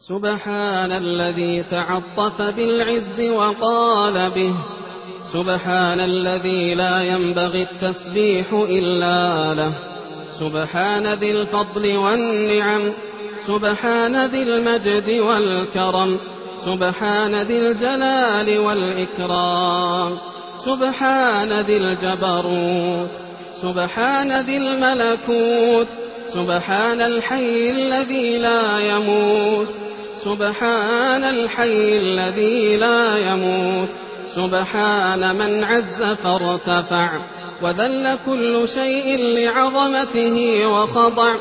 سبحان الذي تعطف بالعز وقال به. سبحان الذي لا ينبغي التسبيح إلا له. سبحان ذي الفضل والنعم. سبحان ذي المجد والكرم. سبحان ذي الجلال والإكرام. سبحان ذي الجبروت. سبحان ذي الملكوت. سبحان الحي الذي لا يموت. سبحان الحي الذي لا يموت سبحان من عز فارتفع وذل كل شيء لعظمته وخضع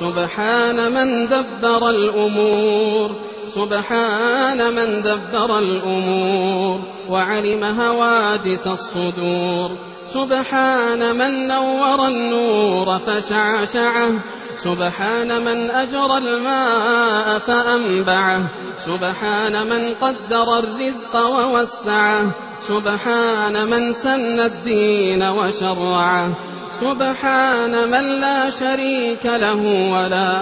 سبحان من دبر الأمور سبحان من دبر الأمور وعلم هواجس الصدور سبحان من نور النور فشعشعه سبحان من أجرى الماء فأنبعه. سبحان من قدر الرزق ووسعه. سبحان من سن الدين وشرعه. سبحان من لا شريك له ولا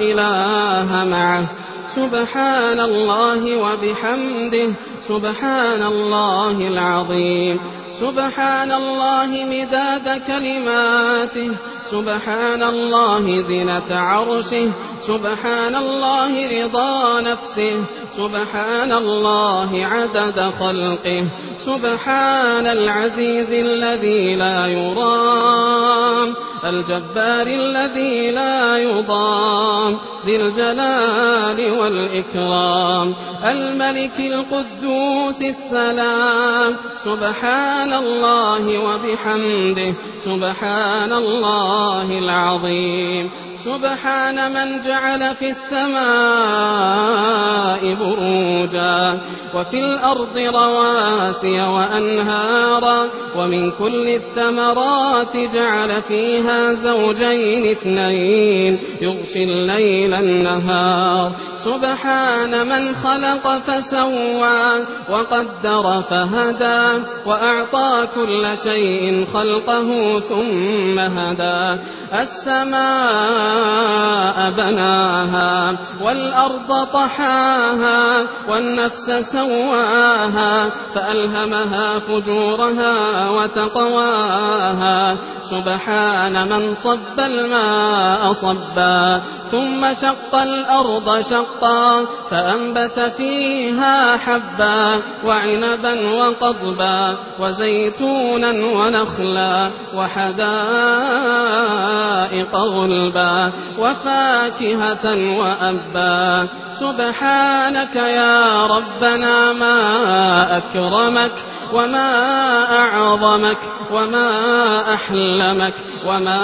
إله معه. سبحان الله وبحمده سبحان الله العظيم سبحان الله مداد كلماته سبحان الله زنة عرشه سبحان الله رضا نفسه سبحان الله عدد خلقه سبحان العزيز الذي لا يرام الجبار الذي لا يضام. ذي الجلال والإكرام. الملك القدوس السلام. سبحان الله وبحمده. سبحان الله العظيم. سبحان من جعل في السماء بروجا. وفي الأرض رواسي وأنهارا. ومن كل الثمرات جعل فيها زوجين اثنين. يغشي الليل النهار. سبحان من خلق فسوى وقدر فهدى وأعطى كل شيء خلقه ثم هدى. السماء بناها والأرض طحاها والنفس سواها فألهمها فجورها وتقواها. سبحان من صب الماء صبا ثم شق الأرض شقا فأنبت فيها حبا وعنبا وقضبا وزيتونا ونخلا وحدائق غلبا وفاكهة وأبا. سبحانك يا ربنا ما أكرمك وما أعظمك وما أحلمك وما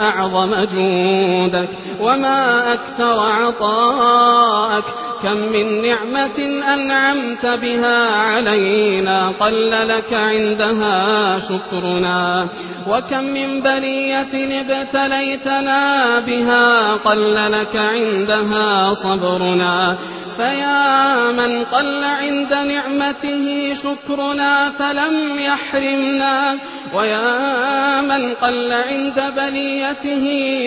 أعظم جودك وما أكثر عطاءك. كم من نعمة أنعمت بها علينا قل لك عندها شكرنا. وكم من بلية ابتليتنا بها قل لك عندها صبرنا. فيا من قل عند نعمته شكرنا فلم يحرمنا ويا من قل عند بليته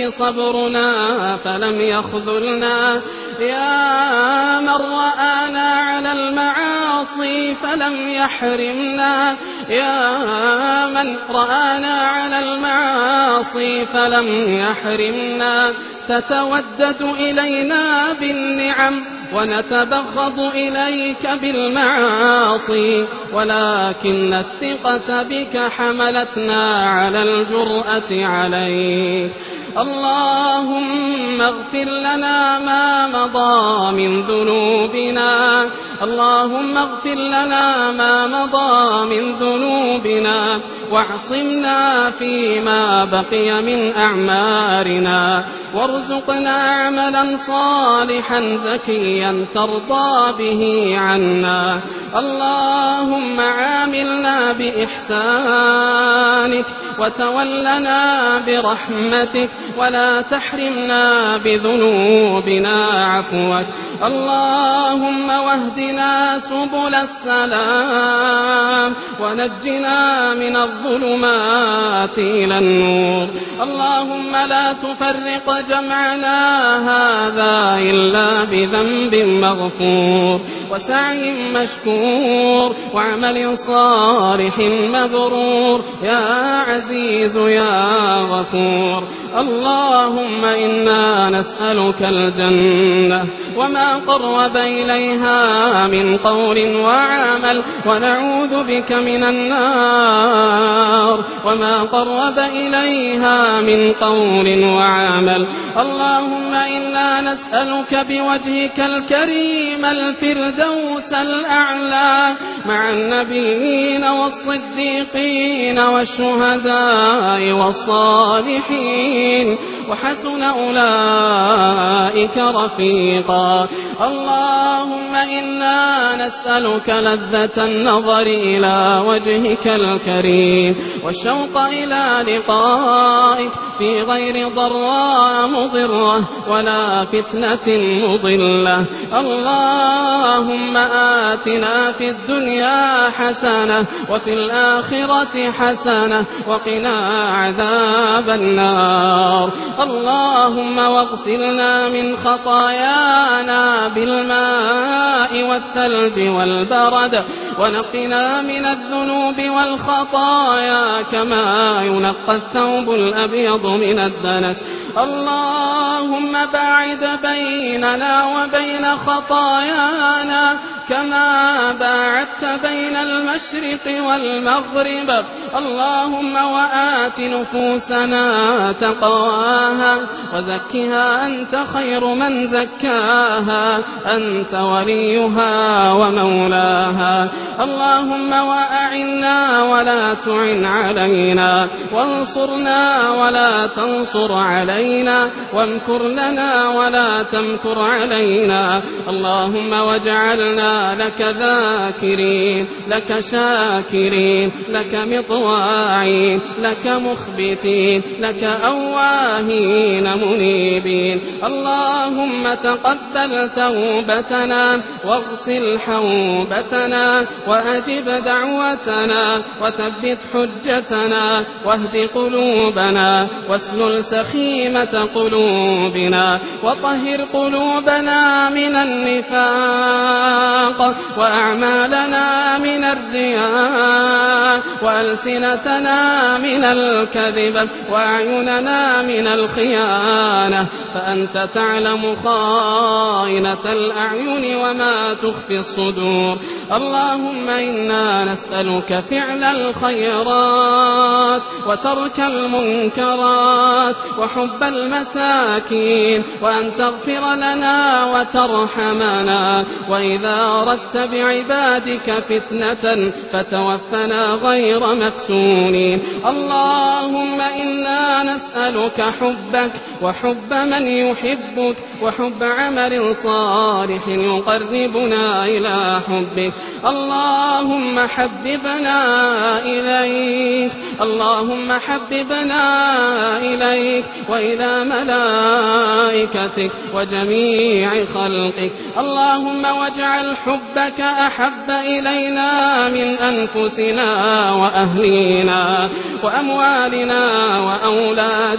صبرنا فلم يخذلنا يا من رآنا على المعاصي فلم يحرمنا يا من رآنا على المعاصي فلم يحرمنا تتودد إلينا بالنعم ونتبغض إليك بالمعاصي ولكن الثقة بك حملتنا على الجرأة عليك. اللهم اغفر لنا ما مضى من ذنوبنا اللهم اغفر لنا ما مضى من ذنوبنا واعصمنا فيما بقي من أعمارنا وارزقنا عملا صالحا زكيا ترضى به عنا. اللهم عاملنا بإحسانك وتولنا برحمتك ولا تحرمنا بذنوبنا عفوك. اللهم واهدنا سبل السلام ونجنا من الظلمات إلى النور. اللهم لا تفرق جمعنا هذا إلا بذنب مغفور وسعي مشكور وعمل صالح مبرور يا عزيز يا غفور اللهم إنا نسألك الجنة وما قرب إليها من قول وعمل ونعوذ بك من النار وما قرب إليها من قول وعمل اللهم إنا نسألك بوجهك الكريم الفردوس الأعلى مع النبيين والصديقين والشهداء والصالحين وحسن أولئك رفيقا. اللهم إنا نسألك لذة النظر إلى وجهك الكريم. والشوق إلى لقائك في غير ضراء مضرة ولا فتنة مضلة. اللهم آتنا في الدنيا حسنة وفي الآخرة حسنة وقنا عذاب النار. اللهم واغسلنا من خطايانا بالماء والثلج والبرد ونقنا من الذنوب والخطايا كما ينقى الثوب الأبيض من الدنس. اللهم باعد بيننا وبين خطايانا كما باعدت بين المشرق والمغرب. اللهم وآت نفوسنا تقواها وزكها أنت خير من زكاها أنت وليها ومولاها اللهم وأعنا ولا تعن علينا وانصرنا ولا تنصر علينا وامكر لنا ولا تمكر علينا اللهم واجعلنا لك ذاكرين لك شاكرين لك مطواعين لك مخبتين لك أواهين منيبين. اللهم تقبل توبتنا واغسل حوبتنا وأجب دعوتنا وثبت حجتنا واهد قلوبنا واسلل سخيمة قلوبنا وطهر قلوبنا من النفاق وأعمالنا من الرياء وألسنتنا من الكذب وأعيننا من الخيانة فأنت تعلم خائنة الأعين وما تخفي الصدور. اللهم إنا نسألك فعل الخيرات وترك المنكرات وحب المساكين وأن تغفر لنا وترحمنا. وإذا أردت بعبادك فتنة فتوفنا غير مفتونين. اللهم إنا نسألك حبك وحب من يحبك وحب عمل صالح يقربنا إلى حبك اللهم حببنا إليك اللهم حببنا إليك وإلى ملائكتك وجميع خلقك اللهم واجعل حبك أحب إلينا من أنفسنا وأهلينا وأموالنا وأولادنا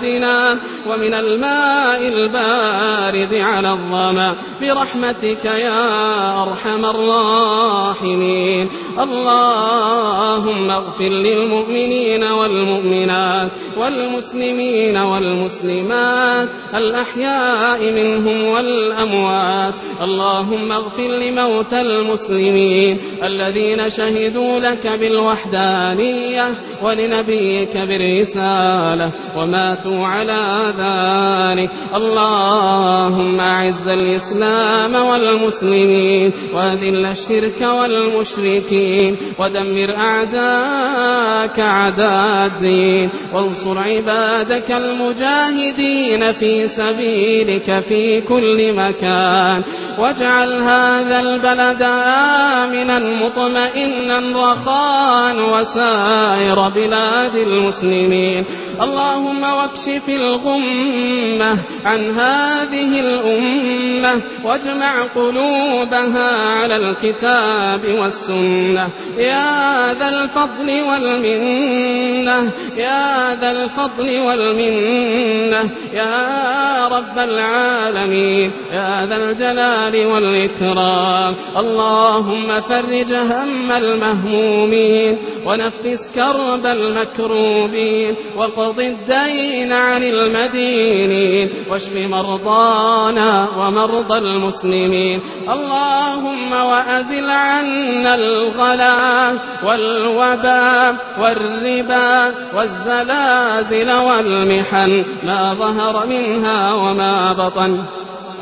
ومن الماء البارد على الظما برحمتك يا أرحم الراحمين. اللهم اغفر للمؤمنين والمؤمنات والمسلمين والمسلمات الأحياء منهم والأموات. اللهم اغفر لموتى المسلمين الذين شهدوا لك بالوحدانية ولنبيك بالرسالة وماتوا على ذلك. اللهم أعز الإسلام والمسلمين وأذل الشرك والمشركين ودمر أعداءك أعداء الدين. وانصر عبادك المجاهدين في سبيلك في كل مكان. واجعل هذا البلد آمنا مطمئنا رخاء وسائر بلاد المسلمين. اللهم واكشف الغمة عن هذه الأمة واجمع قلوبها على الكتاب والسنة. يا ذا الفضل والمنة يا ذا الفضل والمنة يا رب العالمين يا ذا الجلال والإكرام. اللهم فرج هم المهمومين ونفس كرب المكروبين وقض الدين عن المدينين واشف مرضانا ومرضى المسلمين. اللهم وأزل عنا الغلا والوباء والربا والزلازل والمحن. ما ظهر منها وما بطن.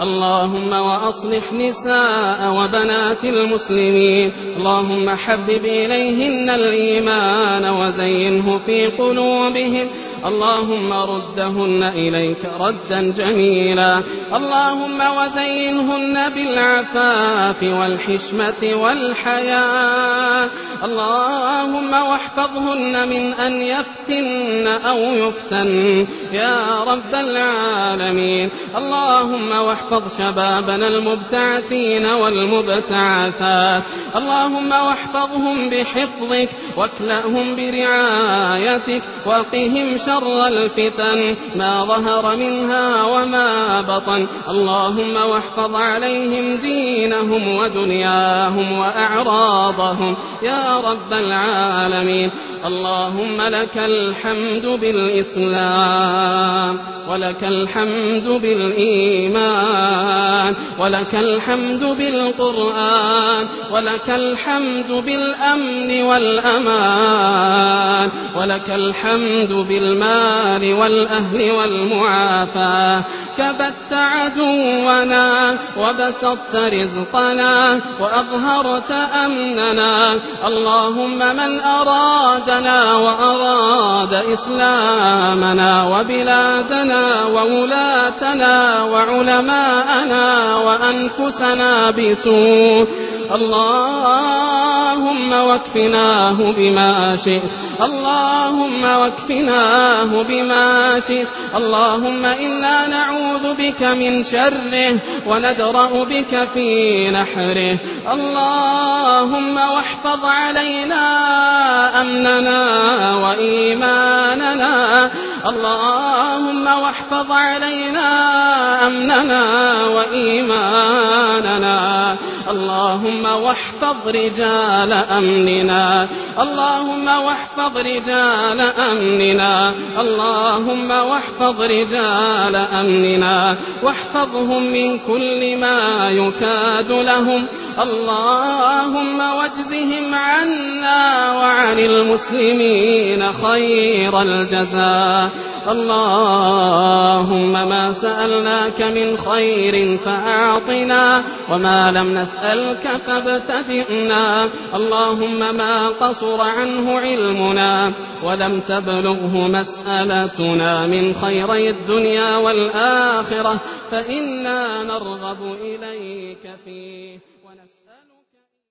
اللهم وأصلح نساء وبنات المسلمين. اللهم حبب إليهن الإيمان وزينه في قلوبهم. اللهم ردهن إليك ردا جميلا. اللهم وزينهن بالعفاف والحشمة والحياة اللهم واحفظهن من أن يفتن أو يفتن. يا رب العالمين. اللهم واحفظ شبابنا المبتعثين والمبتعثات. اللهم واحفظهم بحفظك. واكلأهم برعايتك. وقهم شر الفتن ما ظهر منها وما بطن. اللهم واحفظ عليهم دينهم ودنياهم وأعراضهم. يا رب العالمين اللهم لك الحمد بالإسلام ولك الحمد بالإيمان ولك الحمد بالقرآن ولك الحمد بالأمن والأمان ولك الحمد بالمال والأهل والمعافاة كبت عدونا وبسطت رزقنا وأظهرت أمننا. اللهم من أرادنا وأراد إسلامنا وبلادنا وولاتنا وعلماءنا وأنفسنا بسوء. اللهم واكفناه بما شئت. اللهم واكفناه بما شئت. اللهم إنا نعوذ بك من شره وندرأ بك في نحره. اللهم واحفظ علينا أمننا وإيماننا. اللهم واحفظ علينا أمننا وإيماننا. اللهم واحفظ رجال أمننا. اللهم واحفظ رجال أمننا. اللهم واحفظ رجال أمننا. واحفظهم من كل ما يكاد لهم. اللهم واجزهم عنا وعن المسلمين خير الجزاء. اللهم ما سألناك من خير فأعطنا. وما لم نسألك فابتدئنا. اللهم ما قصر عنه علمنا ولم تبلغه مسألتنا من خيري الدنيا والآخرة. فإنا نرغب إليك فيه.